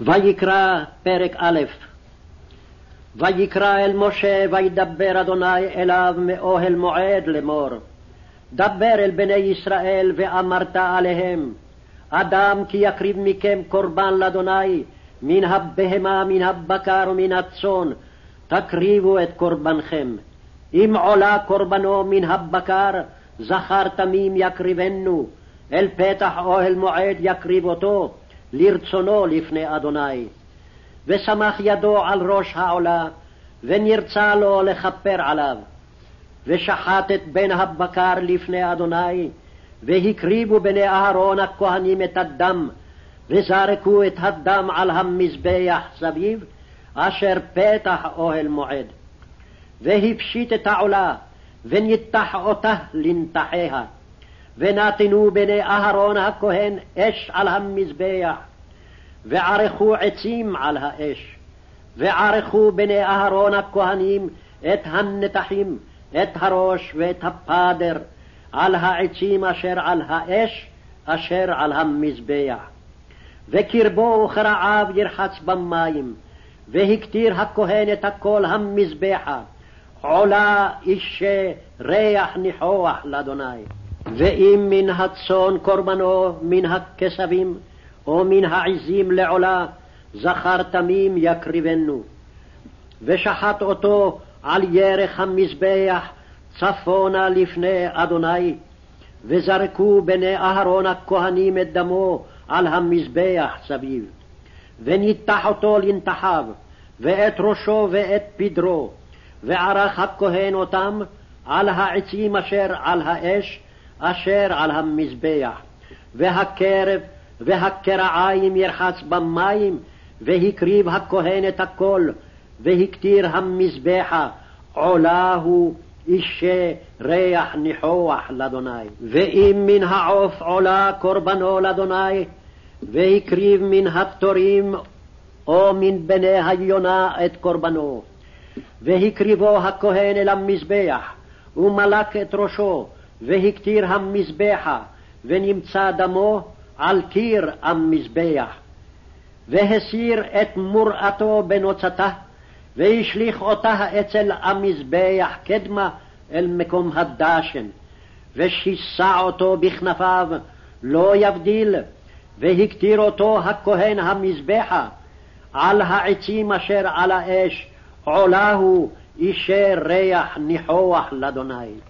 ויקרא פרק א' ויקרא אל משה וידבר אדוני אליו מאוהל מועד לאמור. דבר אל בני ישראל ואמרת עליהם אדם כי יקריב מכם קורבן לאדוני מן הבהמה מן הבקר ומן הצאן תקריבו את קורבנכם. אם עולה קורבנו מן הבקר זכר תמים יקריבנו אל פתח אוהל מועד יקריב אותו לרצונו לפני אדוני. ושמח ידו על ראש העולה, ונרצה לו לכפר עליו. ושחט את בן הבקר לפני אדוני, והקריבו בני אהרון הכהנים את הדם, וזרקו את הדם על המזבח סביב, אשר פתח אוהל מועד. והפשיט את העולה, וניתח אותה לנתחיה. ונתנו בני אהרון הכהן אש על המזבח, וערכו עצים על האש, וערכו בני אהרון הכהנים את הנתחים, את הראש ואת הפדר, על העצים אשר על האש, אשר על המזבח. וקרבו וכרעיו ירחץ במים, והקטיר הכהן את הכל המזבחה, עולה אישה ריח ניחוח לאדוני. ואם מן הצאן קורבנו, מן הכסבים, או מן העזים לעולה, זכר תמים יקריבנו. ושחט אותו על ירך המזבח צפונה לפני אדוני, וזרקו בני אהרון הכהנים את דמו על המזבח סביב. וניתח אותו לנתחיו, ואת ראשו ואת פדרו, וערך הכהן אותם על העצים אשר על האש, אשר על המזבח, והקרב והקרעיים ירחץ במים, והקריב הכהן את הכל, והקטיר המזבחה, עולה הוא אישה ריח ניחוח לאדוני. ואם מן העוף עולה קורבנו לאדוני, והקריב מן הפטורים או מן בני היונה את קורבנו. והקריבו הכהן אל המזבח, ומלק את ראשו, והקטיר המזבחה, ונמצא דמו על קיר המזבח. והסיר את מוראתו בנוצתה, והשליך אותה אצל המזבח קדמה אל מקום הדשן, ושיסע אותו בכנפיו, לא יבדיל, והקטיר אותו הכהן המזבחה, על העצים אשר על האש, עולה הוא אישר ריח ניחוח לאדוני.